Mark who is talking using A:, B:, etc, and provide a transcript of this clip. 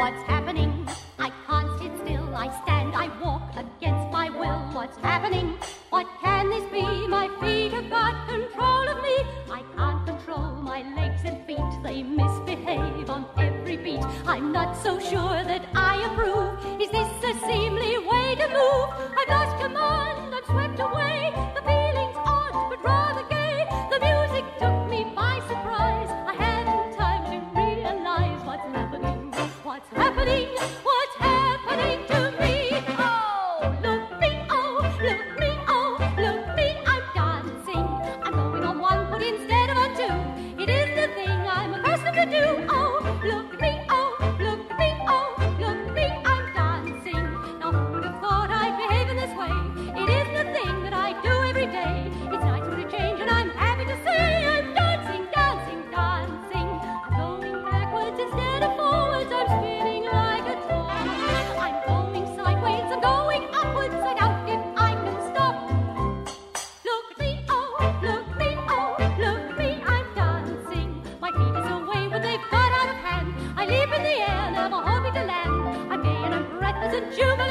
A: What's happening? I can't sit still. I stand, I walk against my will. What's happening? What can this be? My feet have got control of me. I can't control my legs and feet. They misbehave on every beat. I'm not so sure that I approve. Is this a seam? do. Oh, look at me. I live in the air, never hoping to land. I'm gay and I'm reckless and jubilant.